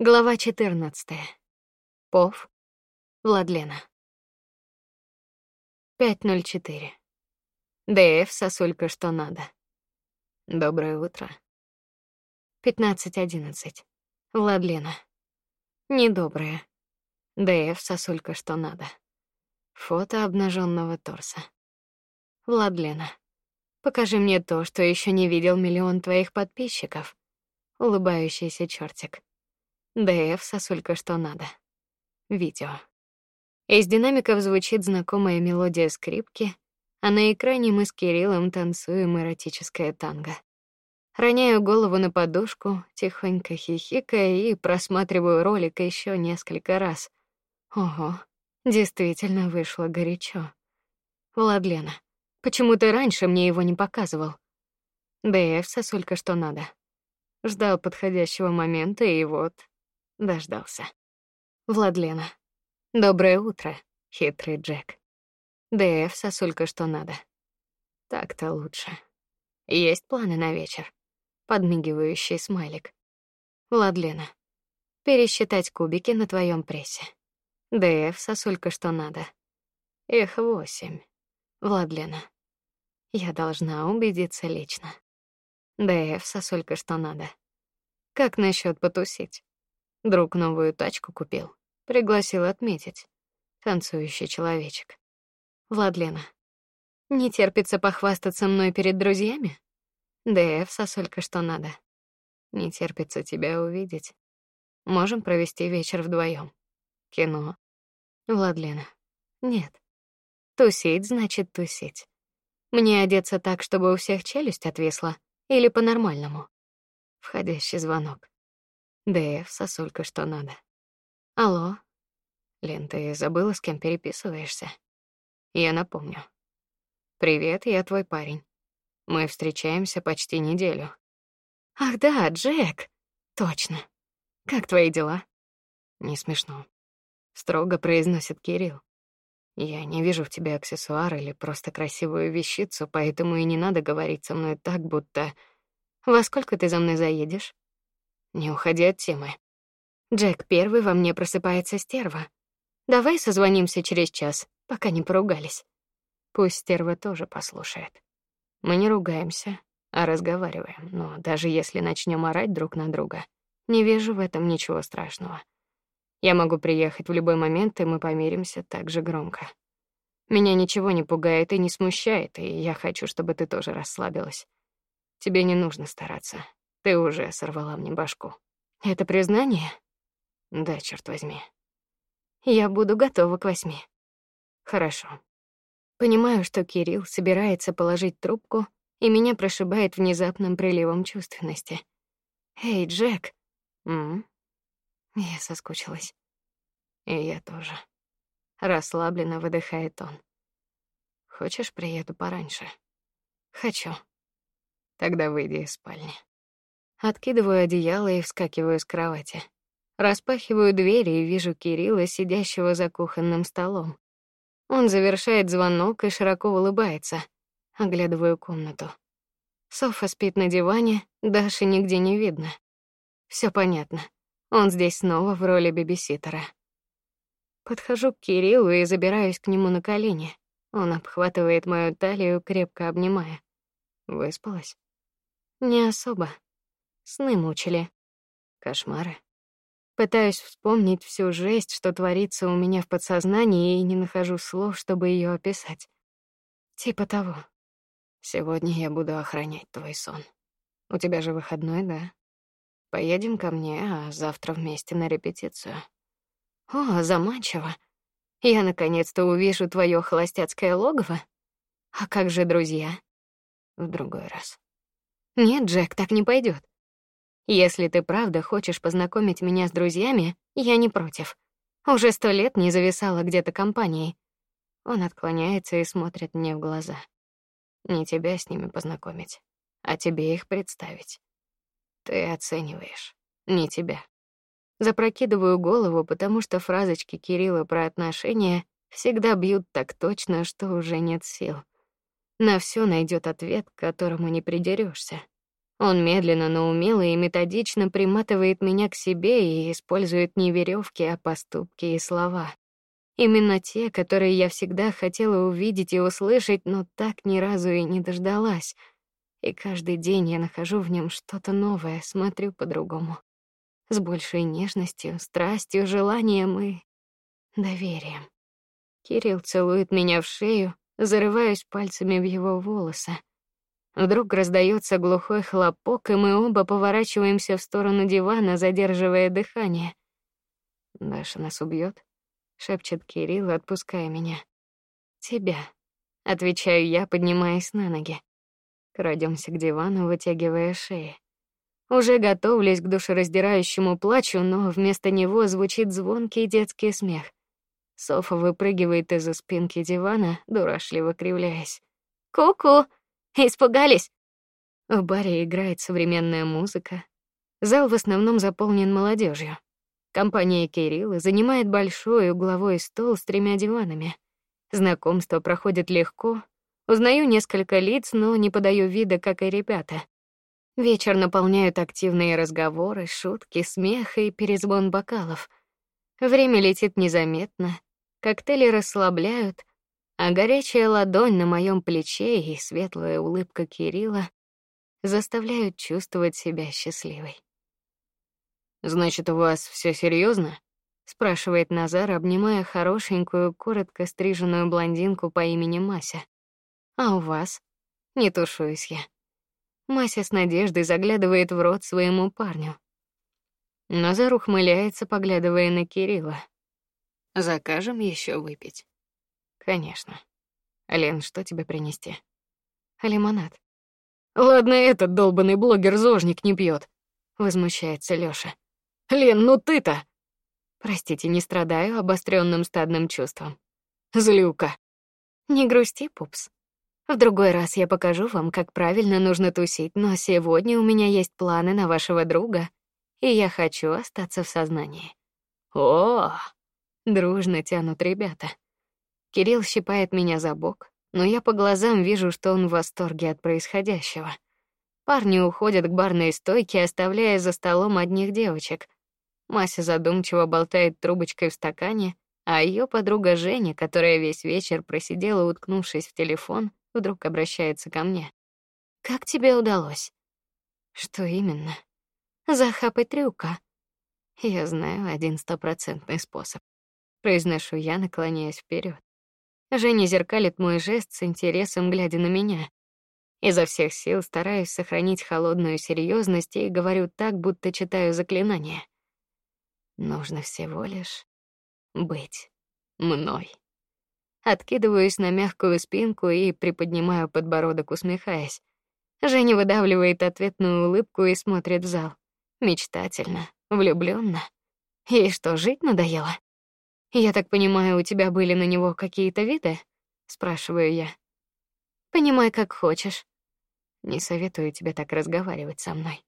Глава 14. Пов. Владлена. 5.04. ДФ сосулька что надо. Доброе утро. 15.11. Владлена. Недоброе. ДФ сосулька что надо. Фото обнаженного торса. Владлена. Покажи мне то, что еще не видел миллион твоих подписчиков. Улыбающийся чертик. ДФ сосулька что надо. Видео. Из динамиков звучит знакомая мелодия скрипки, а на экране мы с Кириллом танцуем эротическое танго. Роняю голову на подушку, тихонько хихикая и просматриваю ролик еще несколько раз. Ого, действительно вышло горячо. Владлена, почему ты раньше мне его не показывал? ДФ сосулька что надо. Ждал подходящего момента и вот Дождался. Владлена. Доброе утро, хитрый Джек. ДФ сосулька что надо. Так-то лучше. Есть планы на вечер. Подмигивающий смайлик. Владлена. Пересчитать кубики на твоем прессе. ДФ сосулька что надо. Их восемь. Владлена. Я должна убедиться лично. ДФ сосулька что надо. Как насчет потусить? Друг новую тачку купил, пригласил отметить. Танцующий человечек. Владлена. Не терпится похвастаться мной перед друзьями? ДФ сосулька что надо. Не терпится тебя увидеть. Можем провести вечер вдвоем. Кино. Владлена. Нет. Тусить значит тусить. Мне одеться так, чтобы у всех челюсть отвисла, или по-нормальному. Входящий звонок. ДФ, сосулька, что надо. Алло. Лен, ты забыла, с кем переписываешься? Я напомню. Привет, я твой парень. Мы встречаемся почти неделю. Ах да, Джек. Точно. Как твои дела? Не смешно. Строго произносит Кирилл. Я не вижу в тебе аксессуар или просто красивую вещицу, поэтому и не надо говорить со мной так, будто Во сколько ты за мной заедешь? Не уходи от темы. Джек, первый во мне просыпается стерва. Давай созвонимся через час, пока не поругались. Пусть стерва тоже послушает. Мы не ругаемся, а разговариваем. Но даже если начнем орать друг на друга, не вижу в этом ничего страшного. Я могу приехать в любой момент, и мы помиримся так же громко. Меня ничего не пугает и не смущает, и я хочу, чтобы ты тоже расслабилась. Тебе не нужно стараться. Ты уже сорвала мне башку. Это признание? Да, черт возьми. Я буду готова к восьми. Хорошо. Понимаю, что Кирилл собирается положить трубку, и меня прошибает внезапным приливом чувственности. Эй, Джек. М? Я соскучилась. И я тоже. Расслабленно выдыхает он. Хочешь, приеду пораньше? Хочу. Тогда выйди из спальни. Откидываю одеяло и вскакиваю с кровати. Распахиваю двери и вижу Кирилла, сидящего за кухонным столом. Он завершает звонок и широко улыбается. Оглядываю комнату. Софа спит на диване, Даши нигде не видно. Все понятно. Он здесь снова в роли бибиситера. Подхожу к Кириллу и забираюсь к нему на колени. Он обхватывает мою талию, крепко обнимая. Выспалась? Не особо. Сны мучили. Кошмары. Пытаюсь вспомнить всю жесть, что творится у меня в подсознании, и не нахожу слов, чтобы ее описать. Типа того. Сегодня я буду охранять твой сон. У тебя же выходной, да? Поедем ко мне, а завтра вместе на репетицию. О, заманчиво. Я наконец-то увижу твое холостяцкое логово. А как же друзья? В другой раз. Нет, Джек, так не пойдет. Если ты правда хочешь познакомить меня с друзьями, я не против. Уже сто лет не зависала где-то компанией. Он отклоняется и смотрит мне в глаза. Не тебя с ними познакомить, а тебе их представить. Ты оцениваешь, не тебя. Запрокидываю голову, потому что фразочки Кирилла про отношения всегда бьют так точно, что уже нет сил. На все найдет ответ, к которому не придерешься. Он медленно, но умело и методично приматывает меня к себе и использует не веревки, а поступки и слова. Именно те, которые я всегда хотела увидеть и услышать, но так ни разу и не дождалась. И каждый день я нахожу в нем что-то новое, смотрю по-другому. С большей нежностью, страстью, желанием и доверием. Кирилл целует меня в шею, зарываюсь пальцами в его волосы. Вдруг раздается глухой хлопок, и мы оба поворачиваемся в сторону дивана, задерживая дыхание. Даша нас убьет, шепчет Кирилл, отпуская меня. Тебя, отвечаю я, поднимаясь на ноги. Крадемся к дивану, вытягивая шеи. Уже готовлюсь к душераздирающему плачу, но вместо него звучит звонкий детский смех. Софа выпрыгивает из-за спинки дивана, дурашливо кривляясь. Ку-ку. Испугались? В баре играет современная музыка. Зал в основном заполнен молодежью. Компания Кирилла занимает большой угловой стол с тремя диванами. Знакомство проходит легко. Узнаю несколько лиц, но не подаю вида, как и ребята. Вечер наполняют активные разговоры, шутки, смех и перезвон бокалов. Время летит незаметно. Коктейли расслабляют, а горячая ладонь на моем плече и светлая улыбка Кирилла заставляют чувствовать себя счастливой. Значит, у вас все серьезно? спрашивает Назар, обнимая хорошенькую, коротко стриженную блондинку по имени Мася. А у вас? Не тушуюсь я. Мася с надеждой заглядывает в рот своему парню. Назар ухмыляется, поглядывая на Кирилла. Закажем еще выпить. Конечно. Лен, что тебе принести? Лимонад. Ладно, этот долбанный блогер-зожник не пьет. Возмущается Лёша. Лен, ну ты-то. Простите, не страдаю обостренным стадным чувством. Злюка. Не грусти, пупс. В другой раз я покажу вам, как правильно нужно тусить, но сегодня у меня есть планы на вашего друга, и я хочу остаться в сознании. О, дружно тянут ребята. Кирилл щипает меня за бок, но я по глазам вижу, что он в восторге от происходящего. Парни уходят к барной стойке, оставляя за столом одних девочек. Мася задумчиво болтает трубочкой в стакане, а ее подруга Женя, которая весь вечер просидела, уткнувшись в телефон, вдруг обращается ко мне. Как тебе удалось? Что именно? Захапать трюка. Я знаю один стопроцентный способ. Произношу я, наклоняясь вперед. Женя зеркалит мой жест с интересом, глядя на меня. Изо всех сил стараюсь сохранить холодную серьезность и говорю так, будто читаю заклинание. Нужно всего лишь быть мной. Откидываюсь на мягкую спинку и приподнимаю подбородок, усмехаясь. Женя выдавливает ответную улыбку и смотрит в зал. Мечтательно, влюбленно. Ей что, жить надоело? Я так понимаю, у тебя были на него какие-то виды? спрашиваю я. Понимай, как хочешь. Не советую тебе так разговаривать со мной.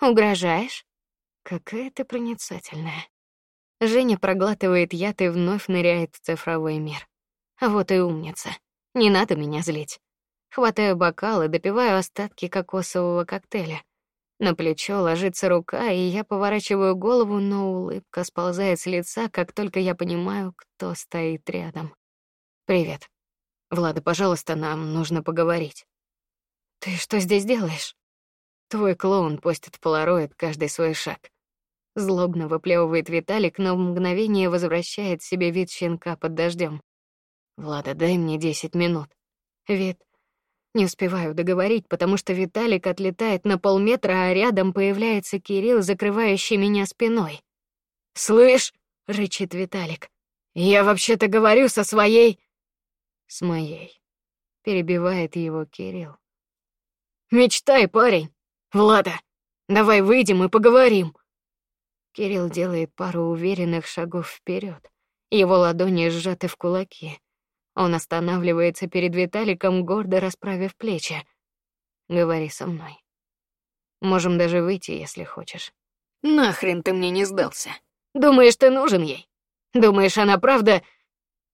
Угрожаешь? Какая ты проницательная. Женя проглатывает яд и вновь ныряет в цифровой мир. Вот и умница. Не надо меня злить. Хватаю бокал и допиваю остатки кокосового коктейля. На плечо ложится рука, и я поворачиваю голову, но улыбка сползает с лица, как только я понимаю, кто стоит рядом. Привет. Влада, пожалуйста, нам нужно поговорить. Ты что здесь делаешь? Твой клоун постит полароид каждый свой шаг. Злобно выплевывает Виталик, но в мгновение возвращает себе вид щенка под дождем. Влада, дай мне десять минут. Вит, не успеваю договорить, потому что Виталик отлетает на полметра, а рядом появляется Кирилл, закрывающий меня спиной. "Слышь", рычит Виталик. "Я вообще-то говорю со своей с моей". Перебивает его Кирилл. "Мечтай, парень. Влада, давай выйдем и поговорим". Кирилл делает пару уверенных шагов вперед. Его ладони сжаты в кулаки. Он останавливается перед Виталиком, гордо расправив плечи. Говори со мной. Можем даже выйти, если хочешь. Нахрен ты мне не сдался? Думаешь, ты нужен ей? Думаешь, она правда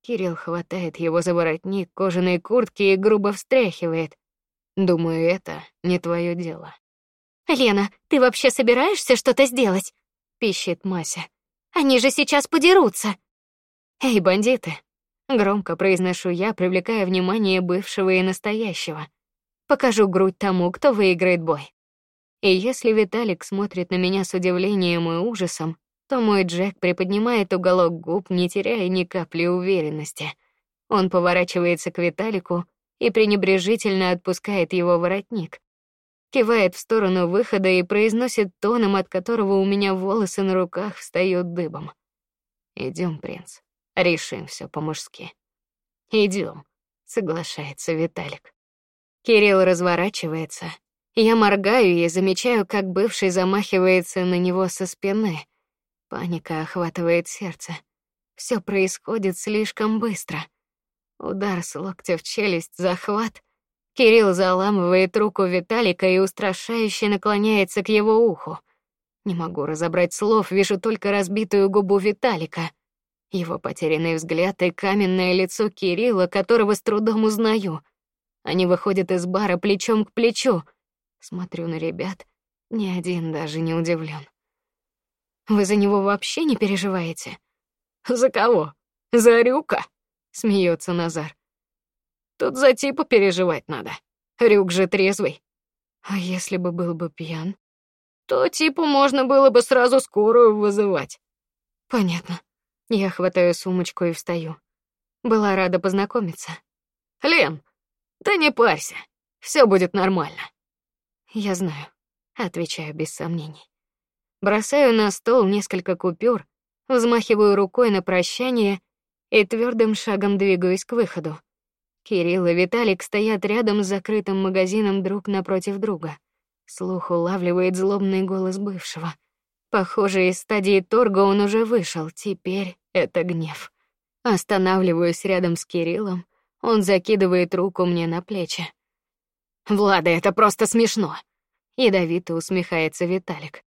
Кирилл хватает его за воротник кожаной куртки и грубо встряхивает. Думаю, это не твое дело. Лена, ты вообще собираешься что-то сделать? пищит Мася. Они же сейчас подерутся. Эй, бандиты, громко произношу я, привлекая внимание бывшего и настоящего. Покажу грудь тому, кто выиграет бой. И если Виталик смотрит на меня с удивлением и ужасом, то мой Джек приподнимает уголок губ, не теряя ни капли уверенности. Он поворачивается к Виталику и пренебрежительно отпускает его воротник. Кивает в сторону выхода и произносит тоном, от которого у меня волосы на руках встают дыбом. Идем, принц. Решим все по-мужски. Идем, соглашается Виталик. Кирилл разворачивается. Я моргаю и замечаю, как бывший замахивается на него со спины. Паника охватывает сердце. Все происходит слишком быстро. Удар с локтя в челюсть, захват. Кирилл заламывает руку Виталика и устрашающе наклоняется к его уху. Не могу разобрать слов, вижу только разбитую губу Виталика, его потерянный взгляд и каменное лицо Кирилла, которого с трудом узнаю. Они выходят из бара плечом к плечу. Смотрю на ребят, ни один даже не удивлен. Вы за него вообще не переживаете? За кого? За Рюка? Смеется Назар. Тут за типа переживать надо. Рюк же трезвый. А если бы был бы пьян? То типу можно было бы сразу скорую вызывать. Понятно. Я хватаю сумочку и встаю. Была рада познакомиться. Лен, да не парься. все будет нормально. Я знаю, отвечаю без сомнений. Бросаю на стол несколько купюр, взмахиваю рукой на прощание и твердым шагом двигаюсь к выходу. Кирилл и Виталик стоят рядом с закрытым магазином друг напротив друга. Слух улавливает злобный голос бывшего. Похоже, из стадии торга он уже вышел, теперь это гнев. Останавливаюсь рядом с Кириллом, он закидывает руку мне на плечи. Влада, это просто смешно. Ядовито усмехается Виталик.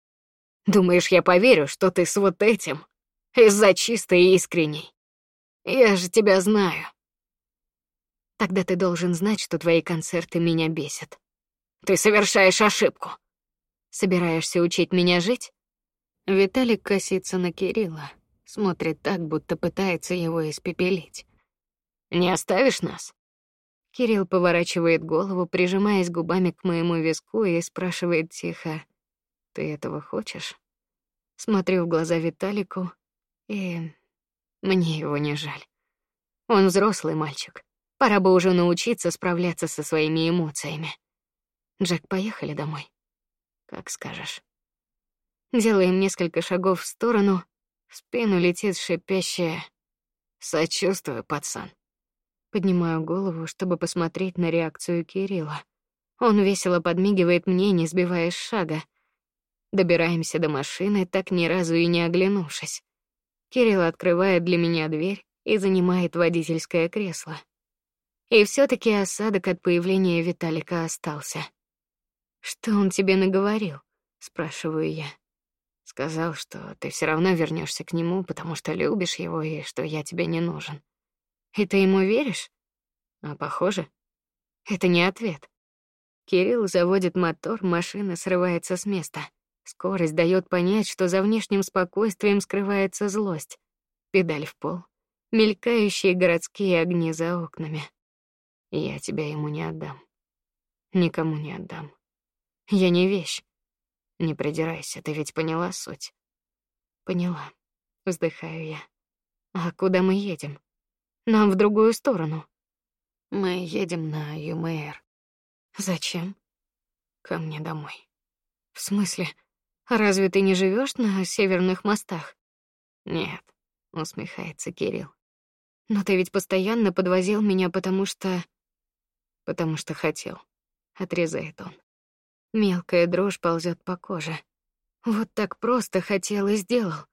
Думаешь, я поверю, что ты с вот этим из-за чистой и искренней? Я же тебя знаю. Тогда ты должен знать, что твои концерты меня бесят. Ты совершаешь ошибку. Собираешься учить меня жить? Виталик косится на Кирилла, смотрит так, будто пытается его испепелить. Не оставишь нас? Кирилл поворачивает голову, прижимаясь губами к моему виску и спрашивает тихо: ты этого хочешь? Смотрю в глаза Виталику, и мне его не жаль. Он взрослый мальчик. Пора бы уже научиться справляться со своими эмоциями. Джек, поехали домой. Как скажешь. Делаем несколько шагов в сторону, в спину летит шипящее: "Сочувствую, пацан". Поднимаю голову, чтобы посмотреть на реакцию Кирилла. Он весело подмигивает мне, не сбивая шага. Добираемся до машины, так ни разу и не оглянувшись. Кирилл открывает для меня дверь и занимает водительское кресло. И все таки осадок от появления Виталика остался. Что он тебе наговорил? спрашиваю я. Сказал, что ты все равно вернешься к нему, потому что любишь его и что я тебе не нужен. И ты ему веришь? А похоже, это не ответ. Кирилл заводит мотор, машина срывается с места. Скорость дает понять, что за внешним спокойствием скрывается злость. Педаль в пол, мелькающие городские огни за окнами. Я тебя ему не отдам. Никому не отдам. Я не вещь. Не придирайся, ты ведь поняла суть. Поняла. Вздыхаю я. А куда мы едем? Нам в другую сторону. Мы едем на ЮМР. Зачем? Ко мне домой. В смысле? Разве ты не живешь на северных мостах? Нет, усмехается Кирилл. Но ты ведь постоянно подвозил меня, потому что потому что хотел. Отрезает он. Мелкая дрожь ползет по коже. Вот так просто хотел и сделал.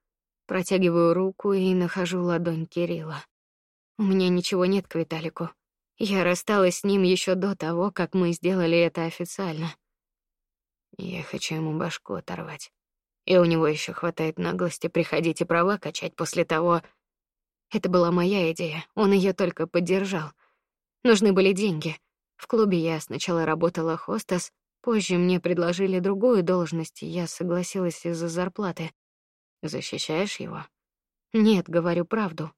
Протягиваю руку и нахожу ладонь Кирилла. У меня ничего нет к Виталику. Я рассталась с ним еще до того, как мы сделали это официально. Я хочу ему башку оторвать. И у него еще хватает наглости приходить и права качать после того. Это была моя идея, он ее только поддержал. Нужны были деньги. В клубе я сначала работала хостес, Позже мне предложили другую должность, и я согласилась из-за зарплаты. Защищаешь его? Нет, говорю правду.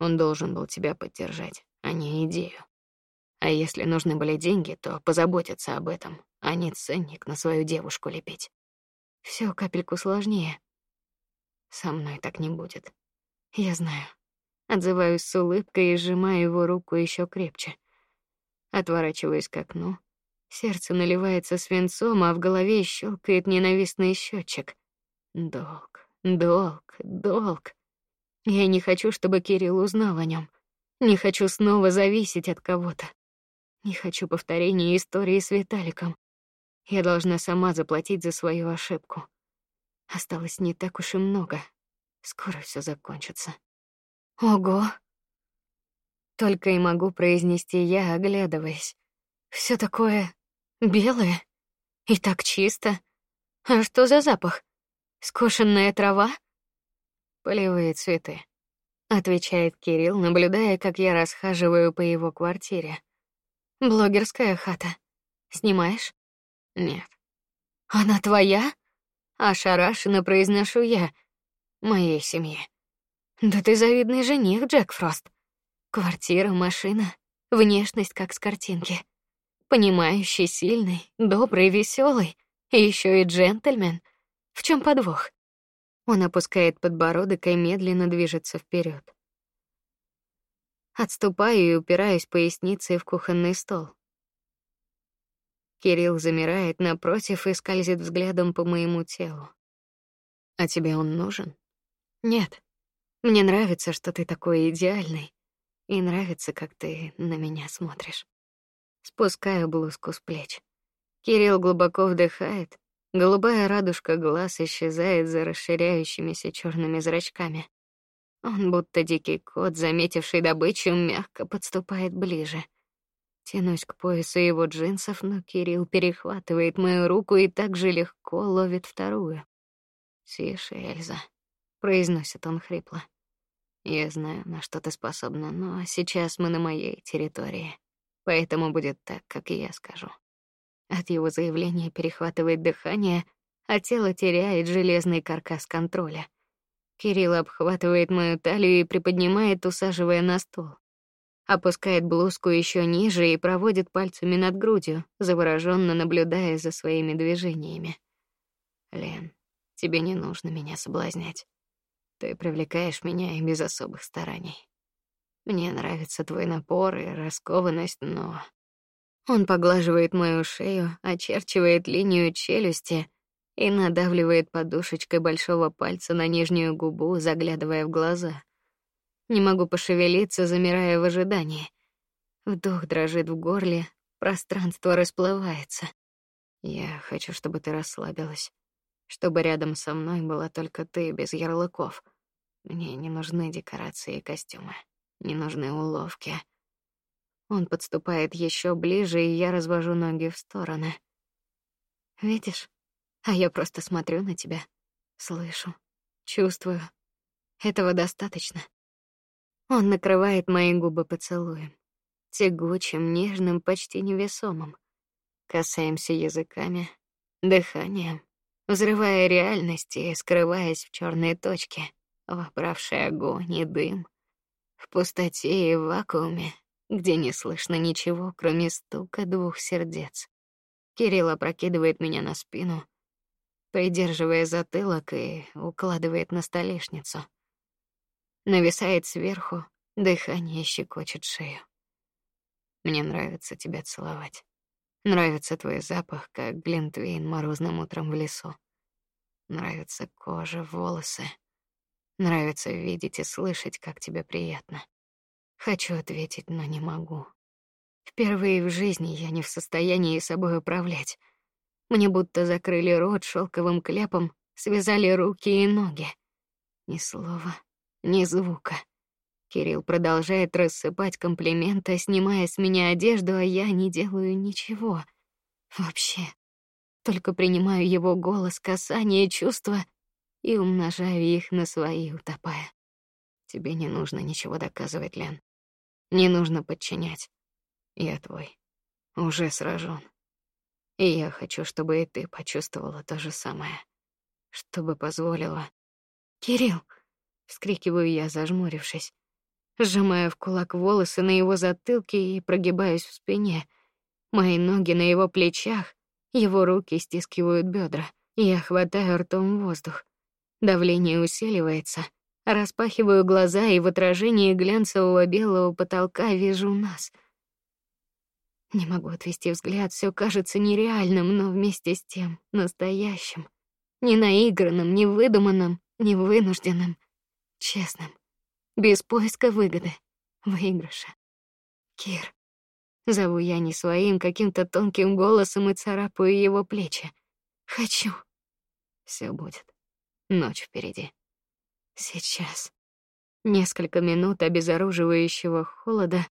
Он должен был тебя поддержать, а не идею. А если нужны были деньги, то позаботиться об этом, а не ценник на свою девушку лепить. Все капельку сложнее. Со мной так не будет. Я знаю. Отзываюсь с улыбкой и сжимаю его руку еще крепче. Отворачиваюсь к окну. Сердце наливается свинцом, а в голове щелкает ненавистный счетчик. Долг, долг, долг. Я не хочу, чтобы Кирилл узнал о нем. Не хочу снова зависеть от кого-то. Не хочу повторения истории с Виталиком. Я должна сама заплатить за свою ошибку. Осталось не так уж и много. Скоро все закончится. Ого. Только и могу произнести я, оглядываясь. Все такое белое и так чисто. А что за запах? Скошенная трава? Полевые цветы, отвечает Кирилл, наблюдая, как я расхаживаю по его квартире. Блогерская хата. Снимаешь? Нет. Она твоя? Ошарашенно произношу я. Моей семье. Да ты завидный жених, Джек Фрост. Квартира, машина, внешность как с картинки. Понимающий, сильный, добрый, веселый, и еще и джентльмен. В чем подвох? Он опускает подбородок и медленно движется вперед. Отступаю и упираюсь поясницей в кухонный стол. Кирилл замирает напротив и скользит взглядом по моему телу. А тебе он нужен? Нет. Мне нравится, что ты такой идеальный, и нравится, как ты на меня смотришь. Спускаю блузку с плеч. Кирилл глубоко вдыхает, голубая радужка глаз исчезает за расширяющимися черными зрачками. Он будто дикий кот, заметивший добычу, мягко подступает ближе. Тянусь к поясу его джинсов, но Кирилл перехватывает мою руку и так же легко ловит вторую. "Тише, Эльза", произносит он хрипло. Я знаю, на что ты способна, но сейчас мы на моей территории. Поэтому будет так, как я скажу. От его заявления перехватывает дыхание, а тело теряет железный каркас контроля. Кирилл обхватывает мою талию и приподнимает, усаживая на стол. Опускает блузку еще ниже и проводит пальцами над грудью, завороженно наблюдая за своими движениями. Лен, тебе не нужно меня соблазнять. Ты привлекаешь меня и без особых стараний. Мне нравится твой напор и раскованность, но он поглаживает мою шею, очерчивает линию челюсти и надавливает подушечкой большого пальца на нижнюю губу, заглядывая в глаза. Не могу пошевелиться, замирая в ожидании. Вдох дрожит в горле, пространство расплывается. Я хочу, чтобы ты расслабилась, чтобы рядом со мной была только ты без ярлыков. Мне не нужны декорации и костюмы, не нужны уловки. Он подступает еще ближе, и я развожу ноги в стороны. Видишь? А я просто смотрю на тебя, слышу, чувствую. Этого достаточно. Он накрывает мои губы поцелуем, тягучим, нежным, почти невесомым. Касаемся языками, дыханием, взрывая реальность и скрываясь в черной точке вобравший огонь и дым, в пустоте и вакууме, где не слышно ничего, кроме стука двух сердец. Кирилл опрокидывает меня на спину, придерживая затылок и укладывает на столешницу. Нависает сверху, дыхание щекочет шею. Мне нравится тебя целовать. Нравится твой запах, как глинтвейн морозным утром в лесу. Нравится кожа, волосы, Нравится видеть и слышать, как тебе приятно. Хочу ответить, но не могу. Впервые в жизни я не в состоянии собой управлять. Мне будто закрыли рот шелковым кляпом, связали руки и ноги. Ни слова, ни звука. Кирилл продолжает рассыпать комплименты, снимая с меня одежду, а я не делаю ничего. Вообще. Только принимаю его голос, касание, чувства и умножаю их на свои, утопая. Тебе не нужно ничего доказывать, Лен. Не нужно подчинять. Я твой. Уже сражен. И я хочу, чтобы и ты почувствовала то же самое, чтобы позволила. Кирилл, вскрикиваю я, зажмурившись, сжимая в кулак волосы на его затылке и прогибаюсь в спине. Мои ноги на его плечах, его руки стискивают бедра. Я хватаю ртом воздух. Давление усиливается. Распахиваю глаза и в отражении глянцевого белого потолка вижу нас. Не могу отвести взгляд, все кажется нереальным, но вместе с тем настоящим, не наигранным, не выдуманным, не вынужденным, честным, без поиска выгоды, выигрыша. Кир, зову я не своим каким-то тонким голосом и царапаю его плечи. Хочу. Все будет. Ночь впереди. Сейчас. Несколько минут обезоруживающего холода,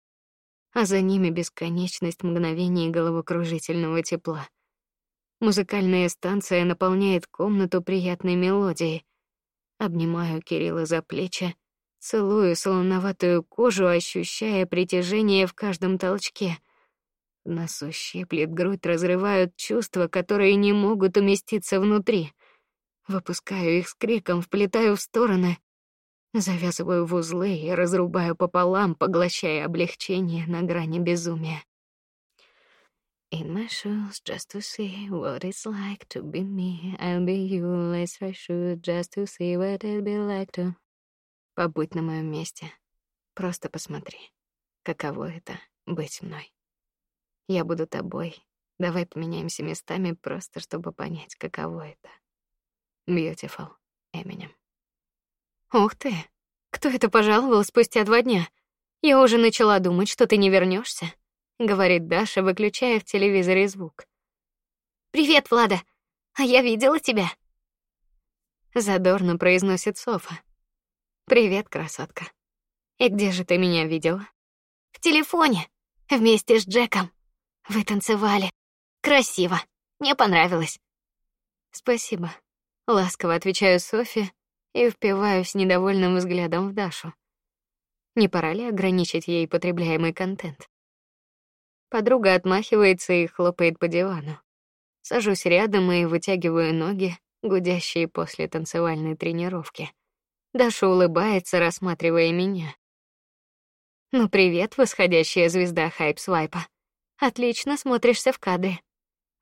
а за ними бесконечность мгновений головокружительного тепла. Музыкальная станция наполняет комнату приятной мелодией. Обнимаю Кирилла за плечи, целую солоноватую кожу, ощущая притяжение в каждом толчке. Носу щиплет, грудь разрывают чувства, которые не могут уместиться внутри. Выпускаю их с криком, вплетаю в стороны, завязываю в узлы и разрубаю пополам, поглощая облегчение на грани безумия. In my shoes, just to see what it's like to be me. I'll be you, let's try shoot, just to see what it'd be like to. Побудь на моем месте. Просто посмотри, каково это — быть мной. Я буду тобой. Давай поменяемся местами, просто чтобы понять, каково это. Beautiful, Эминем. Ух ты! Кто это пожаловал спустя два дня? Я уже начала думать, что ты не вернешься, говорит Даша, выключая в телевизоре звук. Привет, Влада. А я видела тебя. Задорно произносит Софа. Привет, красотка. И где же ты меня видела? В телефоне, вместе с Джеком. Вы танцевали. Красиво. Мне понравилось. Спасибо. Ласково отвечаю Софи и впиваюсь недовольным взглядом в Дашу. Не пора ли ограничить ей потребляемый контент? Подруга отмахивается и хлопает по дивану. Сажусь рядом и вытягиваю ноги, гудящие после танцевальной тренировки. Даша улыбается, рассматривая меня. Ну привет, восходящая звезда хайп-свайпа. Отлично смотришься в кадре.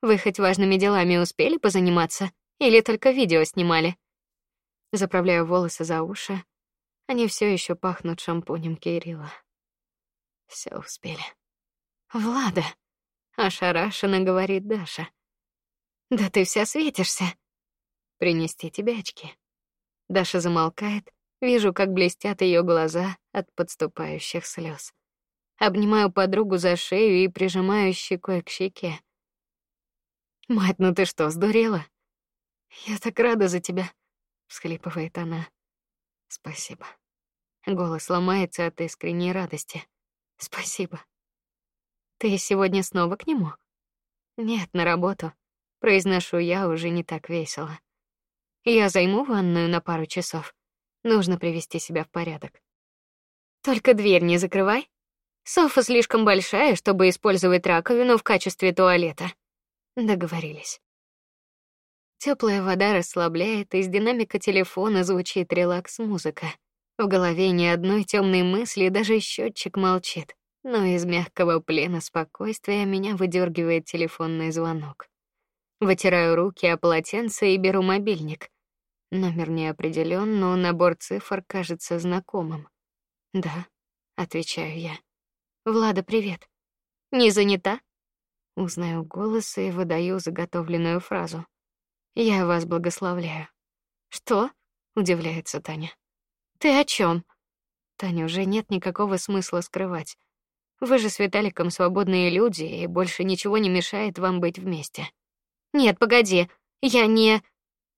Вы хоть важными делами успели позаниматься или только видео снимали? Заправляю волосы за уши. Они все еще пахнут шампунем Кирилла. Все успели. Влада, ошарашенно говорит Даша. Да ты вся светишься. Принести тебе очки. Даша замолкает. Вижу, как блестят ее глаза от подступающих слез. Обнимаю подругу за шею и прижимаю щекой к щеке. Мать, ну ты что, сдурела? Я так рада за тебя всхлипывает она. Спасибо. Голос ломается от искренней радости. Спасибо. Ты сегодня снова к нему? Нет, на работу. Произношу я уже не так весело. Я займу ванную на пару часов. Нужно привести себя в порядок. Только дверь не закрывай. Софа слишком большая, чтобы использовать раковину в качестве туалета. Договорились. Теплая вода расслабляет, из динамика телефона звучит релакс-музыка. В голове ни одной темной мысли, даже счетчик молчит. Но из мягкого плена спокойствия меня выдергивает телефонный звонок. Вытираю руки о полотенце и беру мобильник. Номер не определен, но набор цифр кажется знакомым. Да, отвечаю я. Влада, привет. Не занята? Узнаю голос и выдаю заготовленную фразу. Я вас благословляю. Что? удивляется Таня. Ты о чем? Таня уже нет никакого смысла скрывать. Вы же с Виталиком свободные люди, и больше ничего не мешает вам быть вместе. Нет, погоди. Я не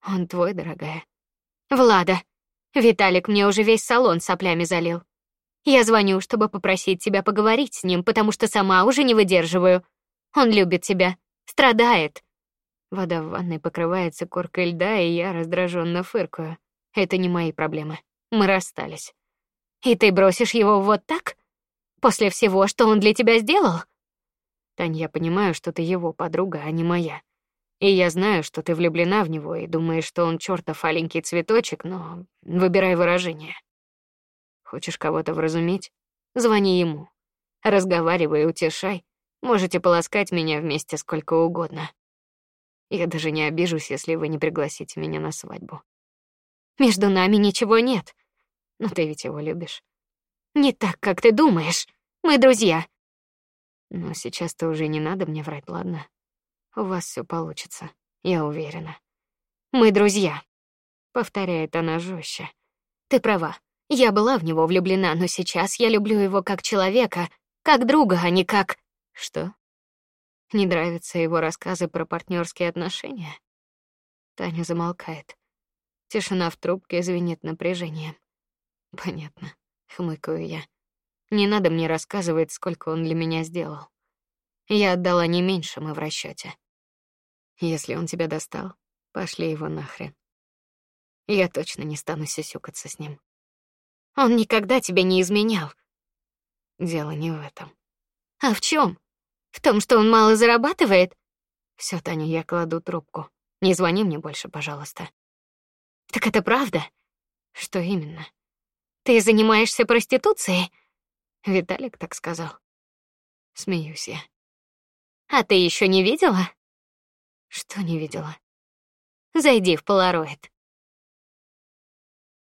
Он твой, дорогая. Влада. Виталик мне уже весь салон соплями залил. Я звоню, чтобы попросить тебя поговорить с ним, потому что сама уже не выдерживаю. Он любит тебя, страдает. Вода в ванной покрывается коркой льда, и я раздраженно фыркаю. Это не мои проблемы. Мы расстались. И ты бросишь его вот так? После всего, что он для тебя сделал? Тань, я понимаю, что ты его подруга, а не моя. И я знаю, что ты влюблена в него и думаешь, что он чёртов аленький цветочек, но выбирай выражение. Хочешь кого-то вразумить? Звони ему. Разговаривай, утешай. Можете полоскать меня вместе сколько угодно. Я даже не обижусь, если вы не пригласите меня на свадьбу. Между нами ничего нет. Но ты ведь его любишь. Не так, как ты думаешь. Мы друзья. Но сейчас-то уже не надо мне врать, ладно? У вас все получится, я уверена. Мы друзья, повторяет она жестче. Ты права. Я была в него влюблена, но сейчас я люблю его как человека, как друга, а не как Что? Не нравятся его рассказы про партнерские отношения? Таня замолкает. Тишина в трубке звенит напряжением. Понятно, хмыкаю я. Не надо мне рассказывать, сколько он для меня сделал. Я отдала не меньше, мы в расчете. Если он тебя достал, пошли его нахрен. Я точно не стану сисюкаться с ним. Он никогда тебя не изменял. Дело не в этом. А в чем? В том, что он мало зарабатывает? Все, Таня, я кладу трубку. Не звони мне больше, пожалуйста. Так это правда? Что именно? Ты занимаешься проституцией? Виталик так сказал. Смеюсь я. А ты еще не видела? Что не видела? Зайди в Полароид.